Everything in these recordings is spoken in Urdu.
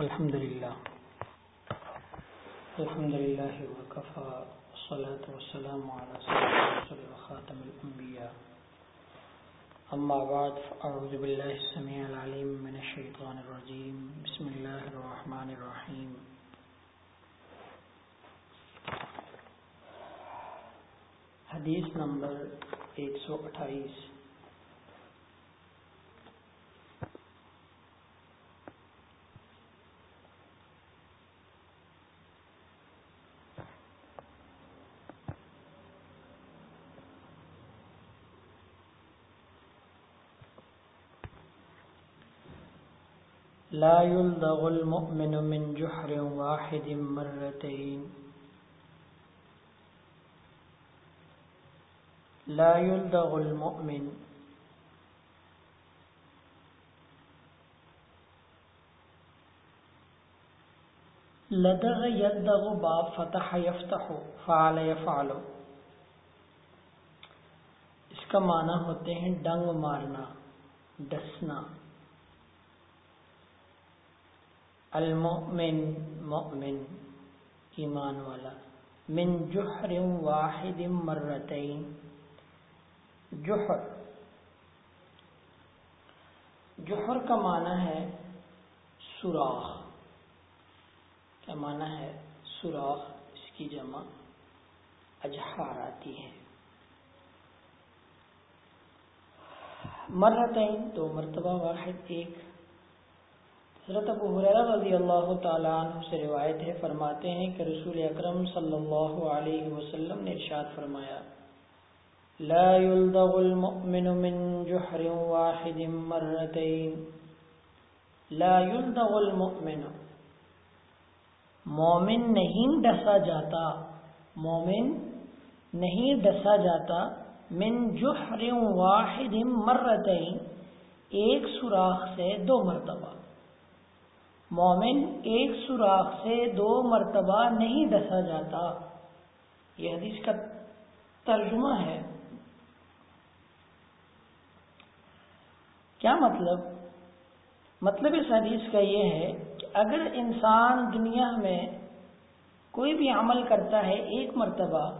الحمد لله الحمد لله وكفى الصلاة والسلام على سيدنا رسول وخاتم الأنبياء أما بعد فأعوذ بالله السميع العليم من الشيطان الرجيم بسم الله الرحمن الرحيم حديث نمبر 128 لا يلدغ المؤمن من جحر واحد مرتين. لا يلدغ المؤمن لدغ يلدغ باب فتح يفتح فعل يفعل. اس کا معنی ہوتے ہیں ڈنگ مارنا، ڈسنا. المؤمن مؤمن ایمان والا۔ من جحر واحد مرتين جحر۔ جحر کا معنی ہے سوراخ۔ کیا معنی ہے سوراخ؟ اس کی جمع اجہار آتی ہے۔ مرتين دو مرتبہ واحد، ایک۔ حضرت ابو حریرہ رضی اللہ تعالیٰ عنہ سے روایت ہے، فرماتے ہیں کہ رسول اکرم صلی اللہ علیہ وسلم نے ارشاد فرمایا، لا يلدغ المؤمن من جحر واحد مرتين لا يلدغ المؤمن۔ مومن نہیں ڈسا جاتا، مومن نہیں ڈسا جاتا من جحر واحد مرتين ایک سوراخ سے دو مرتبہ۔ مومن ایک سوراخ سے دو مرتبہ نہیں ڈسا جاتا۔ یہ حدیث کا ترجمہ ہے۔ کیا مطلب؟ مطلب اس حدیث کا یہ ہے کہ اگر انسان دنیا میں کوئی بھی عمل کرتا ہے ایک مرتبہ،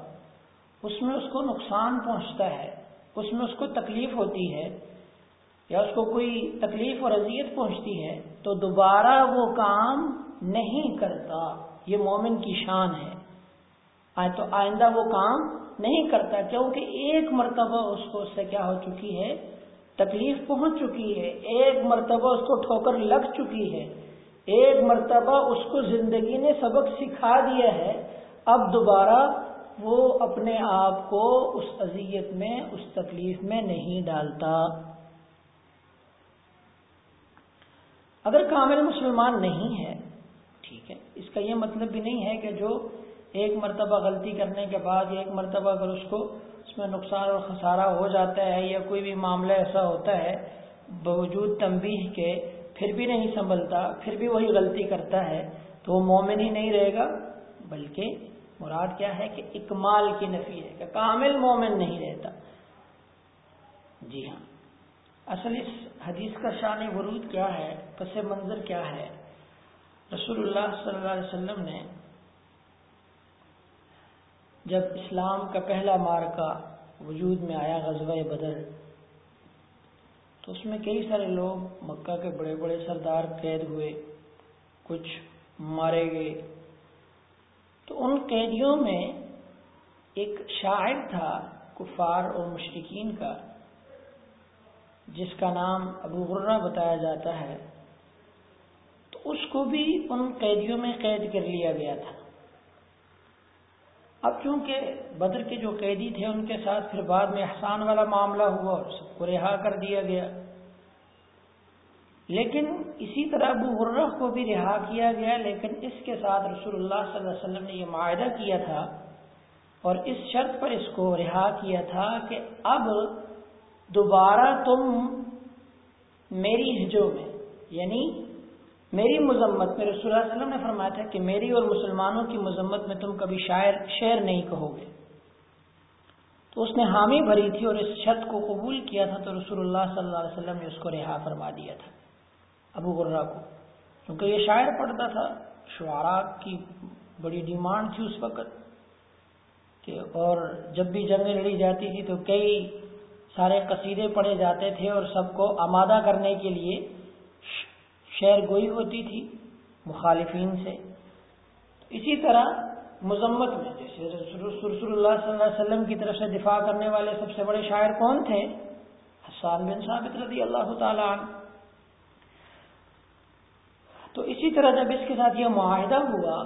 اس میں اس کو نقصان پہنچتا ہے، اس میں اس کو تکلیف ہوتی ہے یا اس کو کوئی تکلیف اور اذیت پہنچتی ہے تو دوبارہ وہ کام نہیں کرتا۔ یہ مومن کی شان ہے۔ تو آئندہ وہ کام نہیں کرتا، کیونکہ ایک مرتبہ اس کو اس سے کیا ہو چکی ہے؟ تکلیف پہنچ چکی ہے۔ ایک مرتبہ اس کو ٹھوکر لگ چکی ہے۔ ایک مرتبہ اس کو زندگی نے سبق سکھا دیا ہے۔ اب دوبارہ وہ اپنے آپ کو اس اذیت میں، اس تکلیف میں نہیں ڈالتا۔ اگر کامل مسلمان نہیں ہے، ٹھیک ہے، اس کا یہ مطلب بھی نہیں ہے کہ جو ایک مرتبہ غلطی کرنے کے بعد ایک مرتبہ اگر اس کو اس میں نقصان اور خسارہ ہو جاتا ہے یا کوئی بھی معاملہ ایسا ہوتا ہے، باوجود تنبیہ کے پھر بھی نہیں سنبھلتا، پھر بھی وہی غلطی کرتا ہے، تو وہ مومن ہی نہیں رہے گا۔ بلکہ مراد کیا ہے کہ اکمال کی نفی ہے کہ کامل مومن نہیں رہتا۔ جی ہاں۔ اصل اس حدیث کا شان ورود کیا ہے؟ پس منظر کیا ہے؟ رسول اللہ صلی اللہ علیہ وسلم نے جب اسلام کا پہلا مار کا وجود میں آیا غزوہ بدر، تو اس میں کئی سارے لوگ مکہ کے بڑے بڑے سردار قید ہوئے، کچھ مارے گئے۔ تو ان قیدیوں میں ایک شاعر تھا، کفار اور مشرقین کا۔ جس کا نام ابو غرہ بتایا جاتا ہے، تو اس کو بھی ان قیدیوں میں قید کر لیا گیا تھا۔ اب چونکہ بدر کے جو قیدی تھے، ان کے ساتھ پھر بعد میں احسان والا معاملہ ہوا اور سب کو رہا کر دیا گیا۔ لیکن اسی طرح ابو غرہ کو بھی رہا کیا گیا، لیکن اس کے ساتھ رسول اللہ صلی اللہ علیہ وسلم نے یہ معاہدہ کیا تھا اور اس شرط پر اس کو رہا کیا تھا کہ اب دوبارہ تم میری ہجو میں یعنی میری مذمت میں، رسول اللہ علیہ وسلم نے فرمایا تھا کہ میری اور مسلمانوں کی مذمت میں تم کبھی شاعر، شعر نہیں کہو گے۔ تو اس نے حامی بھری تھی اور اس شرط کو قبول کیا تھا، تو رسول اللہ صلی اللہ علیہ وسلم نے اس کو رہا فرما دیا تھا۔ ابو غرہ کو، کیونکہ یہ شاعر پڑھتا تھا شعراء کی بڑی ڈیمانڈ تھی اس وقت کہ اور جب بھی جنگیں لڑی جاتی تھی تو کئی سارے قصیدے پڑھے جاتے تھے اور سب کو آمادہ کرنے کے لیے شعر گوئی ہوتی تھی مخالفین سے۔ اسی طرح مذمت میں جیسے رسول اللہ صلی اللہ علیہ وسلم کی طرف سے دفاع کرنے والے سب سے بڑے شاعر کون تھے؟ حسان بن ثابت رضی اللہ تعالی عنہ۔ تو اسی طرح جب اس کے ساتھ یہ معاہدہ ہوا،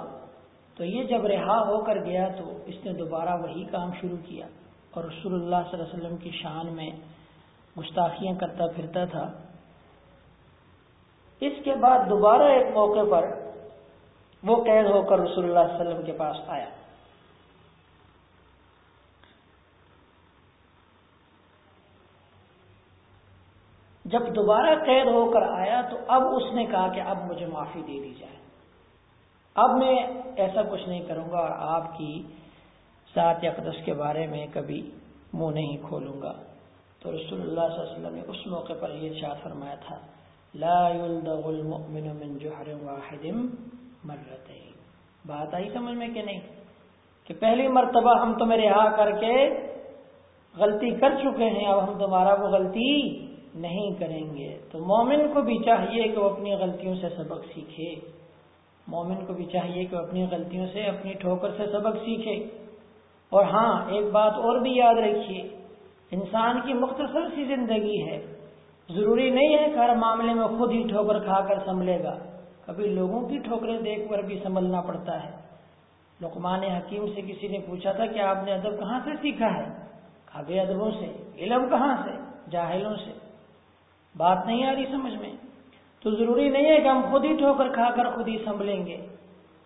تو یہ جب رہا ہو کر گیا تو اس نے دوبارہ وہی کام شروع کیا۔ اور رسول اللہ صلی اللہ علیہ وسلم کی شان میں گستاخیاں کرتا پھرتا تھا۔ اس کے بعد دوبارہ ایک موقع پر وہ قید ہو کر رسول اللہ صلی اللہ علیہ وسلم کے پاس آیا۔ جب دوبارہ قید ہو کر آیا تو اب اس نے کہا کہ اب مجھے معافی دے دی جائے۔ اب میں ایسا کچھ نہیں کروں گا اور آپ کی سات اقدس کے بارے میں کبھی منہ نہیں کھولوں گا۔ تو رسول اللہ صلی اللہ علیہ وسلم نے اس موقع پر یہ شاہ فرمایا تھا، لا يلدغ المؤمن من جحر واحد مرتين بات آئی سمجھ میں کہ نہیں؟ کہ پہلی مرتبہ ہم تمہیں رہا کر کے غلطی کر چکے ہیں، اب ہم دوبارہ وہ غلطی نہیں کریں گے۔ تو مومن کو بھی چاہیے کہ وہ اپنی غلطیوں سے سبق سیکھے۔ مومن کو بھی چاہیے کہ وہ اپنی غلطیوں سے، اپنی ٹھوکر سے سبق سیکھے۔ اور ہاں ایک بات اور بھی یاد رکھیے، انسان کی مختصر سی زندگی ہے۔ ضروری نہیں ہے کہ ہر معاملے میں خود ہی ٹھوکر کھا کر سنبھلے گا۔ کبھی لوگوں کی ٹھوکریں دیکھ کر بھی سنبھلنا پڑتا ہے۔ لقمان حکیم سے کسی نے پوچھا تھا کہ آپ نے ادب کہاں سے سیکھا ہے؟ کھاگے ادبوں سے۔ علم کہاں سے؟ جاہلوں سے۔ بات نہیں آ رہی سمجھ میں۔ تو ضروری نہیں ہے کہ ہم خود ہی ٹھوکر کھا کر خود ہی سنبھلیں گے۔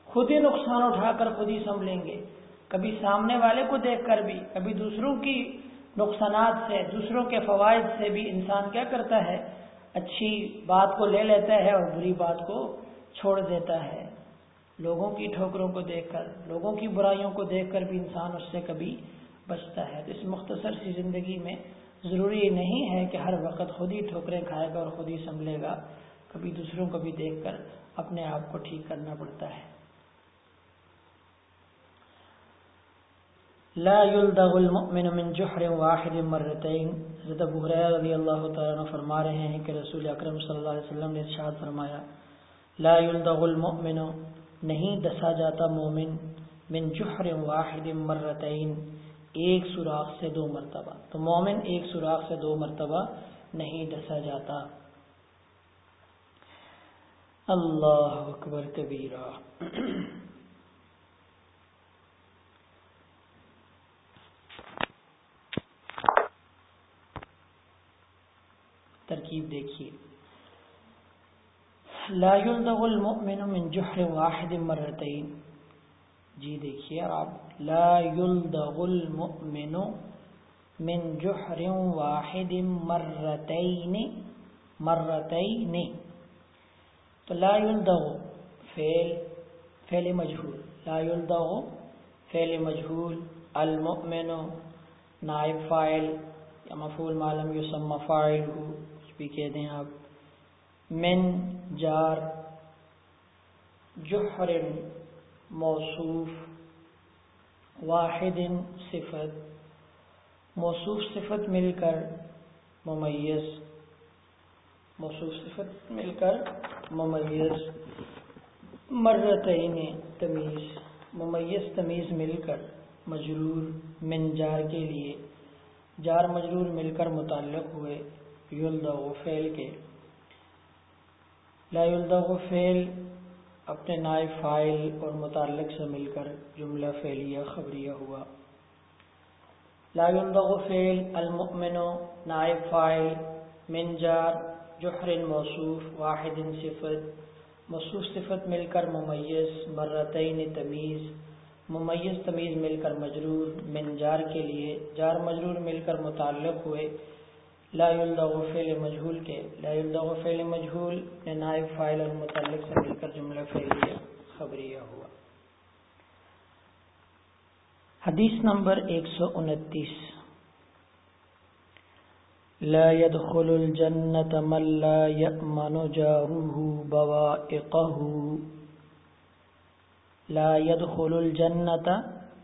خود ہی نقصان اٹھا کر خود ہی سنبھلیں گے۔ کبھی سامنے والے کو دیکھ کر بھی، کبھی دوسروں کی نقصانات سے، دوسروں کے فوائد سے بھی انسان کیا کرتا ہے؟ اچھی بات کو لے لیتا ہے اور بری بات کو چھوڑ دیتا ہے۔ لوگوں کی ٹھوکروں کو دیکھ کر، لوگوں کی برائیوں کو دیکھ کر بھی انسان اس سے کبھی بچتا ہے۔ تو اس مختصر سی زندگی میں ضروری نہیں ہے کہ ہر وقت خود ہی ٹھوکریں کھائے گا اور خود ہی سنبھلے گا۔ کبھی دوسروں کو بھی دیکھ کر اپنے آپ کو ٹھیک کرنا پڑتا ہے۔ لا يلدغ المؤمن من جحر واحد مرتين. حضرت ابو ہریرہ رضی اللہ تعالی عنہ فرما رہے ہیں کہ رسول اکرم صلی اللہ علیہ وسلم نے ارشاد فرمایا، لا يلدغ المؤمن، نہیں دسا جاتا مومن من جحر واحد مرتين. ایک سوراخ سے دو مرتبہ۔ تو مومن ایک سوراخ سے دو مرتبہ نہیں ڈسا جاتا۔ اللہ اکبر کبیرہ۔ ترکیب دیکھیے۔ لا يلدغ المؤمن من جحر واحد مرتين۔ جی دیکھیے آپ، لا يلدغ المؤمن من جحر واحد مرتين مرتين۔ تو لا يلدغ فعل فعل مجهول۔ لا يلدغ فعل مجهول۔ المؤمن نائب فاعل یا مفعول معلوم یسمى فاعله۔ بھی کہہ دیں آپ، من جار جحر موصوف، واحد صفت، موصوف صفت مل کر ممیز، موصوف صفت مل کر ممیز مرتعین تمیز، ممیز تمیز مل کر مجرور، من جار کے لیے، جار مجرور مل کر متعلق ہوئے۔ یلدغ فعل کے۔ لا یلدغ فعل اپنے نائب فائل اور متعلق سے مل کر جملہ فعلیہ خبریہ ہوا۔ لا يلدغ فعل المؤمن نائب فائل من جار جحر موصوف، واحد صفت، موصوف صفت مل کر ممیز، مرتین تمیز، ممیز تمیز مل کر مجرور من جار کے لیے، جار مجرور مل کر متعلق ہوئے۔ لا يلدغ فعل مجهول کے، لا يلدغ فعل مجهول نے نائب فاعل اور متعلق سے مل کر جملہ فعلیہ خبریہ ہوا۔ حدیث نمبر 129 لا يدخل الجنة من لا يأمن جاره بوائقه۔ لا يدخل الجنة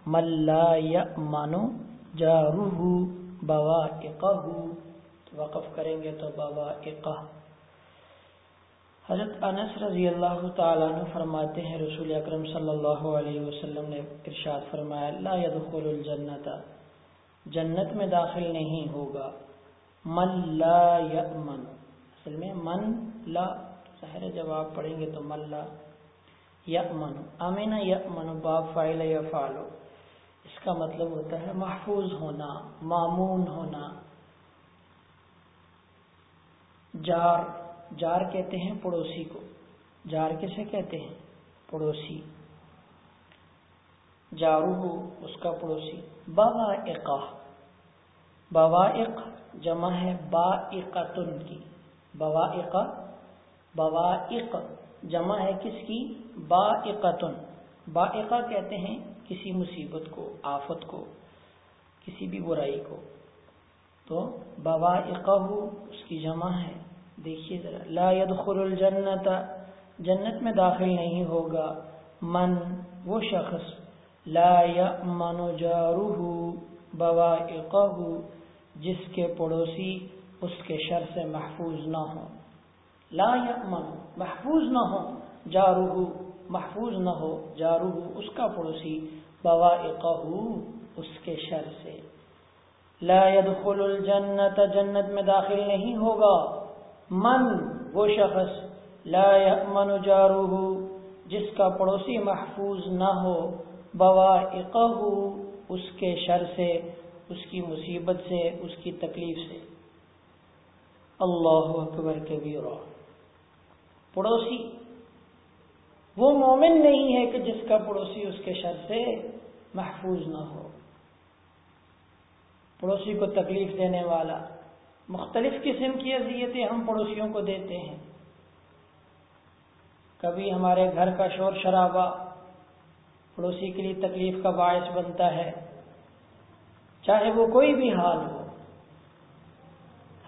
من لا يأمن جاره بوائقه۔ وقف کریں گے تو بابا بوائقه حضرت انس رضی اللہ تعالیٰ عنہ فرماتے ہیں، رسول اکرم صلی اللہ علیہ وسلم نے ارشاد فرمایا، لا يدخل الجنت، جنت میں داخل نہیں ہوگا۔ من لا یأمن۔ اصل میں من لا، ظاہر جب آپ پڑھیں گے تو من لا یأمن۔ امین یأمن باب فائل یا فالو اس کا مطلب ہوتا ہے محفوظ ہونا معمون ہونا۔ جار جار کہتے ہیں پڑوسی کو جار کسے کہتے ہیں پڑوسی جارو ہو اس کا پڑوسی بوا بوائق جمع ہے با کی بوا بوائق جمع ہے کس کی با با کہتے ہیں کسی مصیبت کو آفت کو کسی بھی برائی کو تو بوا ہو اس کی جمع ہے دیکھیے ذرا۔ لا يدخل الجنت، جنت میں داخل نہیں ہوگا من، وہ شخص۔ لا یأمن جارہ بوائقہ جس کے پڑوسی اس کے شر سے محفوظ نہ ہو لا یأمن، محفوظ نہ ہو جارہ محفوظ نہ ہو جارہ اس کا پڑوسی بوائقہ اس کے شر سے۔ لا يدخل الجنت، جنت میں داخل نہیں ہوگا۔ من وہ شخص لا یأمن جارو جس کا پڑوسی محفوظ نہ ہو بوا اس کے شر سے، اس کی مصیبت سے، اس کی تکلیف سے۔ اللہ اکبر کبیرہ۔ پڑوسی، وہ مومن نہیں ہے کہ جس کا پڑوسی اس کے شر سے محفوظ نہ ہو۔ پڑوسی کو تکلیف دینے والا مختلف قسم کی اذیتیں ہم پڑوسیوں کو دیتے ہیں۔ کبھی ہمارے گھر کا شور شرابہ پڑوسی کے لیے تکلیف کا باعث بنتا ہے۔ چاہے وہ کوئی بھی حال ہو۔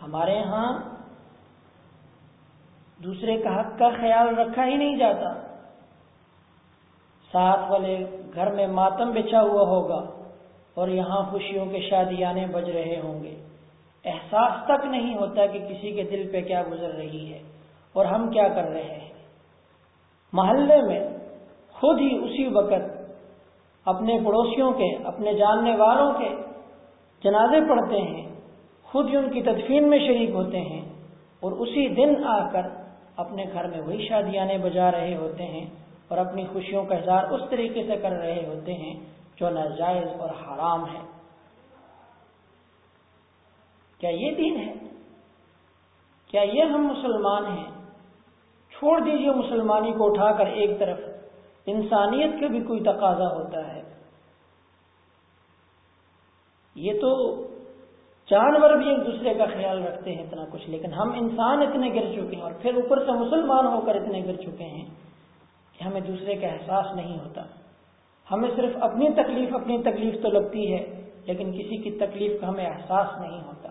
ہمارے ہاں دوسرے کا حق کا خیال رکھا ہی نہیں جاتا۔ ساتھ والے گھر میں ماتم بچھا ہوا ہوگا اور یہاں خوشیوں کے شادیانے بج رہے ہوں گے۔ احساس تک نہیں ہوتا کہ کسی کے دل پہ کیا گزر رہی ہے اور ہم کیا کر رہے ہیں۔ محلے میں خود ہی اسی وقت اپنے پڑوسیوں کے، اپنے جاننے والوں کے جنازے پڑھتے ہیں، خود ہی ان کی تدفین میں شریک ہوتے ہیں اور اسی دن آ کر اپنے گھر میں وہی شادیانے بجا رہے ہوتے ہیں اور اپنی خوشیوں کا اظہار اس طریقے سے کر رہے ہوتے ہیں جو ناجائز اور حرام ہے کیا یہ دین ہے؟ کیا یہ ہم مسلمان ہیں؟ چھوڑ دیجیے مسلمانی کو اٹھا کر ایک طرف۔ انسانیت کا بھی کوئی تقاضا ہوتا ہے۔ یہ تو جانور بھی ایک دوسرے کا خیال رکھتے ہیں اتنا کچھ، لیکن ہم انسان اتنے گر چکے ہیں اور پھر اوپر سے مسلمان ہو کر اتنے گر چکے ہیں کہ ہمیں دوسرے کا احساس نہیں ہوتا۔ ہمیں صرف اپنی تکلیف اپنی تکلیف تو لگتی ہے، لیکن کسی کی تکلیف کا ہمیں احساس نہیں ہوتا۔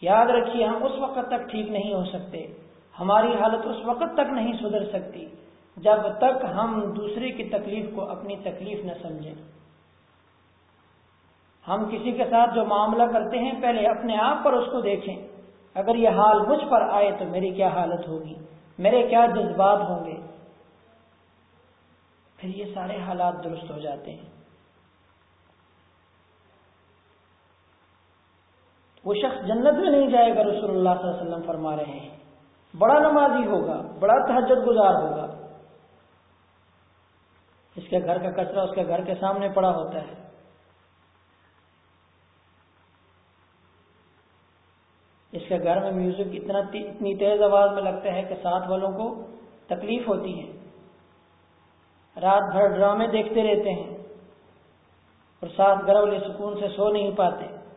یاد رکھیے، ہم اس وقت تک ٹھیک نہیں ہو سکتے۔ ہماری حالت اس وقت تک نہیں سدھر سکتی جب تک ہم دوسرے کی تکلیف کو اپنی تکلیف نہ سمجھیں۔ ہم کسی کے ساتھ جو معاملہ کرتے ہیں، پہلے اپنے آپ پر اس کو دیکھیں۔ اگر یہ حال مجھ پر آئے تو میری کیا حالت ہوگی؟ میرے کیا جذبات ہوں گے؟ پھر یہ سارے حالات درست ہو جاتے ہیں۔ وہ شخص جنت میں نہیں جائے گا، رسول اللہ صلی اللہ علیہ وسلم فرما رہے ہیں۔ بڑا نمازی ہوگا، بڑا تحجد گزار ہوگا۔ اس کے گھر کا کچرا اس کے گھر کے سامنے پڑا ہوتا ہے۔ اس کے گھر میں میوزک اتنا اتنی تیز آواز میں لگتا ہے کہ ساتھ والوں کو تکلیف ہوتی ہے۔ رات بھر ڈرامے دیکھتے رہتے ہیں اور ساتھ گھر والے سکون سے سو نہیں پاتے۔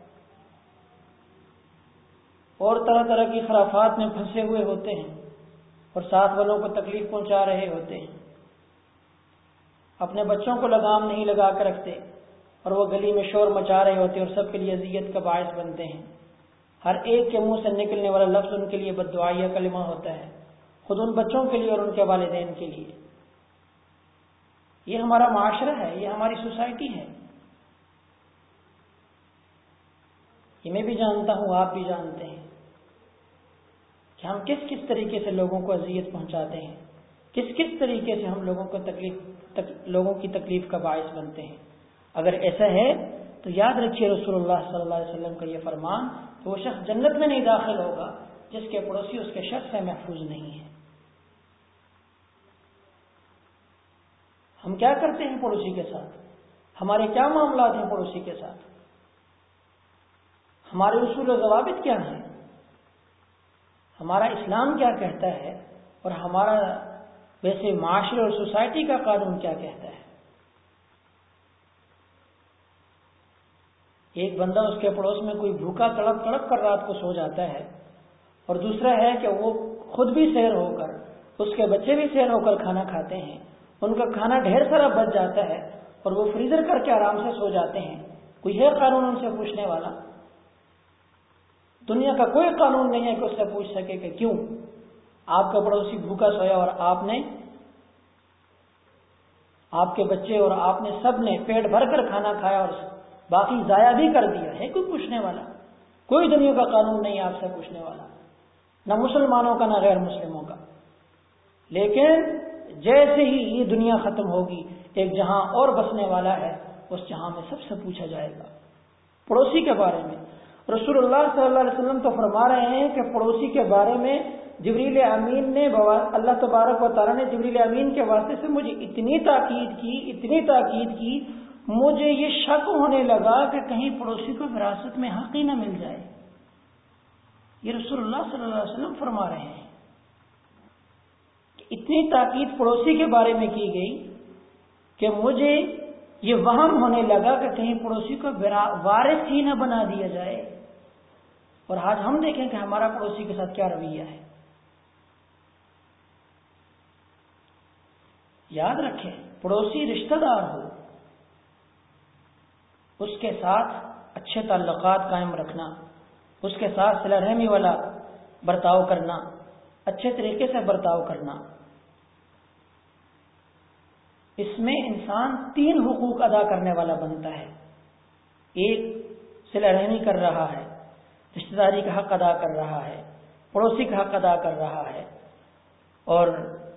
اور طرح طرح کی خرافات میں پھنسے ہوئے ہوتے ہیں اور ساتھ والوں کو تکلیف پہنچا رہے ہوتے ہیں۔ اپنے بچوں کو لگام نہیں لگا کر رکھتے اور وہ گلی میں شور مچا رہے ہوتے ہیں اور سب کے لیے اذیت کا باعث بنتے ہیں۔ ہر ایک کے منہ سے نکلنے والا لفظ ان کے لیے بدعائیہ کلمہ ہوتا ہے، خود ان بچوں کے لیے اور ان کے والدین کے لیے۔ یہ ہمارا معاشرہ ہے، یہ ہماری سوسائٹی ہے۔ یہ میں بھی جانتا ہوں، آپ بھی جانتے ہیں۔ کہ ہم کس کس طریقے سے لوگوں کو اذیت پہنچاتے ہیں؟ کس کس طریقے سے ہم لوگوں کو تکلیف، تک، لوگوں کی تکلیف کا باعث بنتے ہیں؟ اگر ایسا ہے تو یاد رکھیے رسول اللہ صلی اللہ علیہ وسلم کا یہ فرمان کہ وہ شخص جنت میں نہیں داخل ہوگا جس کے پڑوسی اس کے شخص سے محفوظ نہیں ہے۔ ہم کیا کرتے ہیں پڑوسی کے ساتھ؟ ہمارے کیا معاملات ہیں پڑوسی کے ساتھ؟ ہمارے اصول و ضوابط کیا ہیں؟ ہمارا اسلام کیا کہتا ہے اور ہمارا ویسے معاشرے اور سوسائٹی کا قانون کیا کہتا ہے؟ ایک بندہ اس کے پڑوس میں کوئی بھوکا تڑپ تڑپ کر رات کو سو جاتا ہے اور دوسرا ہے کہ وہ خود بھی سیر ہو کر، اس کے بچے بھی سیر ہو کر کھانا کھاتے ہیں۔ ان کا کھانا ڈھیر سارا بچ جاتا ہے اور وہ فریزر کر کے آرام سے سو جاتے ہیں۔ کوئی ہے قانون ان سے پوچھنے والا؟ دنیا کا کوئی قانون نہیں ہے کہ اس سے پوچھ سکے کہ کیوں؟ آپ کا پڑوسی بھوکا سویا اور آپ نے آپ کے بچے اور آپ نے سب نے پیٹ بھر کر کھانا کھایا اور باقی ضائع بھی کر دیا ہے، کوئی پوچھنے والا؟ کوئی دنیا کا قانون نہیں آپ سے پوچھنے والا۔ نہ مسلمانوں کا، نہ غیر مسلموں کا۔ لیکن جیسے ہی یہ دنیا ختم ہوگی، ایک جہاں اور بسنے والا ہے، اس جہاں میں سب سے پوچھا جائے گا۔ پڑوسی کے بارے میں۔ رسول اللہ صلی اللہ علیہ وسلم تو فرما رہے ہیں کہ پڑوسی کے بارے میں جبریل امین نے اللہ تبارک و تعالیٰ نے جبریل امین کے واسطے سے مجھے اتنی تاکید کی، اتنی تاکید کی، مجھے یہ شک ہونے لگا کہ کہیں پڑوسی کو وراثت میں حق ہی نہ مل جائے۔ یہ رسول اللہ صلی اللہ علیہ وسلم فرما رہے ہیں۔ اتنی تاکید پڑوسی کے بارے میں کی گئی کہ مجھے یہ وہم ہونے لگا کہ کہیں پڑوسی کو وارث ہی نہ بنا دیا جائے۔ اور آج ہم دیکھیں کہ ہمارا پڑوسی کے ساتھ کیا رویہ ہے۔ یاد رکھیں، پڑوسی رشتہ دار ہو، اس کے ساتھ اچھے تعلقات قائم رکھنا، اس کے ساتھ سلا رحمی والا برتاؤ کرنا، اچھے طریقے سے برتاؤ کرنا۔ اس میں انسان تین حقوق ادا کرنے والا بنتا ہے۔ ایک سلا رحمی کر رہا ہے رشتے داری کا حق ادا کر رہا ہے، پڑوسی کا حق ادا کر رہا ہے، اور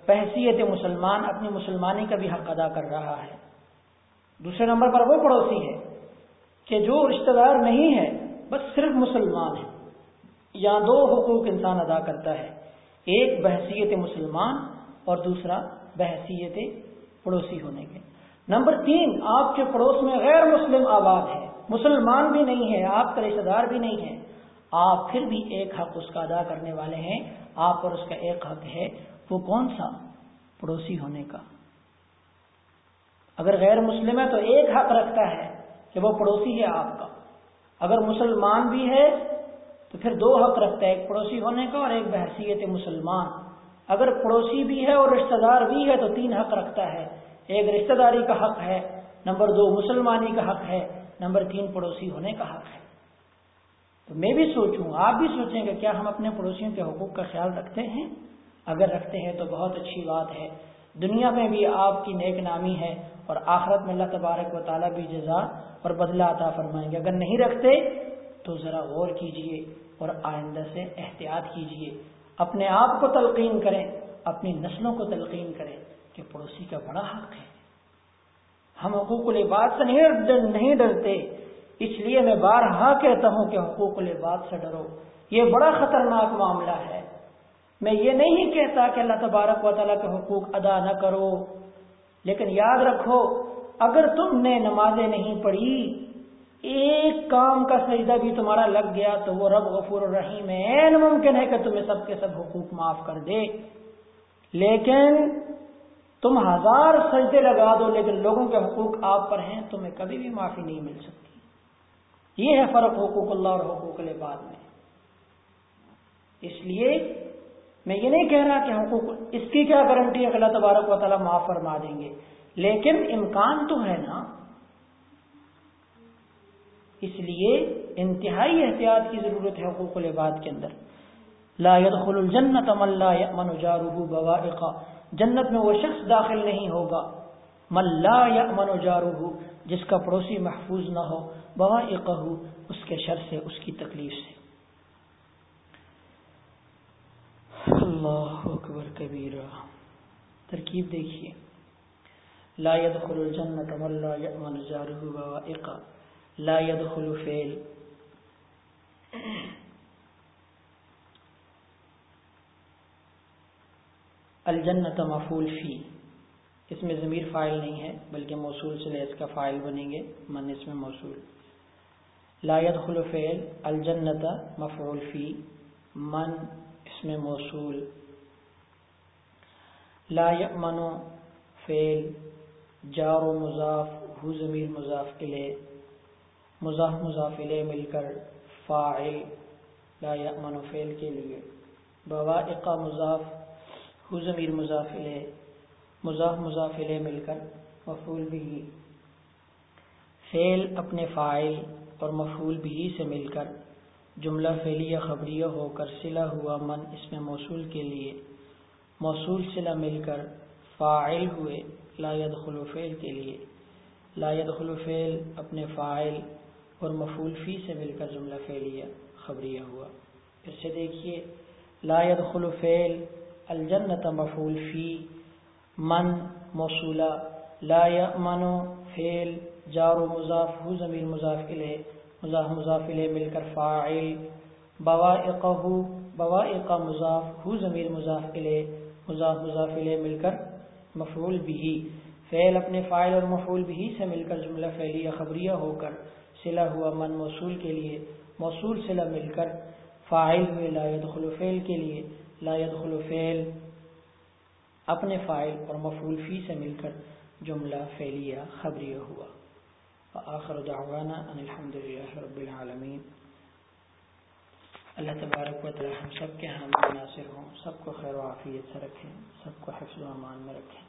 بحثیت مسلمان اپنی مسلمانی کا بھی حق ادا کر رہا ہے۔ دوسرے نمبر پر وہ پڑوسی ہے کہ جو رشتہ دار نہیں ہے، بس صرف مسلمان ہے۔ یا دو حقوق انسان ادا کرتا ہے، ایک بحثیت مسلمان اور دوسرا بحثیت پڑوسی ہونے کے۔ نمبر تین، آپ کے پڑوس میں غیر مسلم آباد ہے۔ مسلمان بھی نہیں ہے، آپ کا رشتہ دار بھی نہیں ہے۔ آپ پھر بھی ایک حق اس کا ادا کرنے والے ہیں۔ آپ پر اس کا ایک حق ہے۔ وہ کون سا؟ پڑوسی ہونے کا۔ اگر غیر مسلم ہے تو ایک حق رکھتا ہے کہ وہ پڑوسی ہے آپ کا۔ اگر مسلمان بھی ہے تو پھر دو حق رکھتا ہے، ایک پڑوسی ہونے کا اور ایک بحثیت مسلمان۔ اگر پڑوسی بھی ہے اور رشتہ دار بھی ہے تو تین حق رکھتا ہے۔ ایک رشتہ داری کا حق ہے، نمبر دو مسلمانی کا حق ہے، نمبر تین پڑوسی ہونے کا حق ہے۔ تو میں بھی سوچوں، آپ بھی سوچیں کہ کیا ہم اپنے پڑوسیوں کے حقوق کا خیال رکھتے ہیں؟ اگر رکھتے ہیں تو بہت اچھی بات ہے۔ دنیا میں بھی آپ کی نیک نامی ہے اور آخرت میں اللہ تبارک و تعالیٰ بھی جزا اور بدلہ عطا فرمائیں گے۔ اگر نہیں رکھتے تو ذرا غور کیجیے اور آئندہ سے احتیاط کیجیے۔ اپنے آپ کو تلقین کریں، اپنی نسلوں کو تلقین کریں کہ پڑوسی کا بڑا حق ہے۔ ہم حقوق العباد سے نہیں ڈرتے، اس لیے میں بارہا کہتا ہوں کہ حقوق العباد سے ڈرو۔ یہ بڑا خطرناک معاملہ ہے۔ میں یہ نہیں کہتا کہ اللہ تبارک و تعالیٰ کے حقوق ادا نہ کرو، لیکن یاد رکھو، اگر تم نے نمازیں نہیں پڑھی ایک کام کا سجدہ بھی تمہارا لگ گیا تو وہ رب غفور الرحیم ہے۔ ممکن ہے کہ تمہیں سب کے سب حقوق معاف کر دے۔ لیکن تم ہزار سجدے لگا دو، لیکن لوگوں کے حقوق آپ پر ہیں، تمہیں کبھی بھی معافی نہیں مل سکتی۔ یہ ہے فرق حقوق اللہ اور حقوق العباد میں۔ اس لیے میں یہ نہیں کہہ رہا کہ حقوق، اس کی کیا گارنٹی ہے اللہ تبارک و تعالیٰ معاف فرما دیں گے۔ لیکن امکان تو ہے نا اس لیے انتہائی احتیاط کی ضرورت ہے حقوق العباد کے اندر۔ لا يدخل الجنت من لا يأمن جاره بوائقا جنت میں وہ شخص داخل نہیں ہوگا۔ من لا يأمن جاره، جس کا پڑوسی محفوظ نہ ہو، بوائقہ، اس کے شر سے، اس کی تکلیف سے۔ اللہ اکبر کبیرہ۔ ترکیب دیکھیے۔ لا يدخل الجنت من لا يأمن جاره بوائقا لا يدخل فعل. الجنت مفول فی. اس میں ضمیر فائل نہیں ہے، بلکہ موصول سے لیس کا فائل بنیں گے، من اس میں موصول. لا يدخل فعل الجنت مفعول فی، من اس میں موصول. لا يأمن فعل، جار و مضاف، ہو ضمیر مضاف الے مضاف مضاف الے مل کر فاعل لا يأمن فعل کے لیے۔ بوائق مضاف، ہو ضمیر مضافل مضاف مضافل مل کر مفعول بھی۔ فعل اپنے فائل اور مفعول بھی سے مل کر جملہ فعلیہ خبریہ ہو کر سلا ہوا من اس میں موصول کے لیے۔ موصول سلا مل کر فاعل ہوئے لا يدخل فعل کے لیے۔ لا يدخل فعل اپنے فائل اور مفعول فی سے مل کر جملہ فعلیہ خبریہ ہوا۔ پھر سے دیکھیے، لا يدخل فعل الجنت مفعول فی، من موصولہ، لا یأمن فعل، جار و مضاف، ہو ضمیر مضاف الیہ، مضاف مضاف الیہ مل کر فاعل، بوائقہ بوائق مضاف، ہو ضمیر مضاف الیہ، مضاف مضاف الیہ مل کر مفعول بھی فعل اپنے فائل اور مفعول بھی سے مل کر جملہ فعلیہ خبریہ ہو کر صلہ ہوا من موصول کے لیے، موصول صلہ مل کر، فاعل ہوئے لا يدخل فعل کے لیے، لا يدخل فعل اپنے فائل اور مفعول فی سے مل کر جملہ فعلیہ خبریہ ہوا۔ آخر دعوانا ان الحمدللہ رب العالمین۔ اللہ تبارک و تعالی ہم سب کے ہم ناصر ہوں، سب کو خیر و عافیت سے رکھیں، سب کو حفظ و امان میں رکھیں۔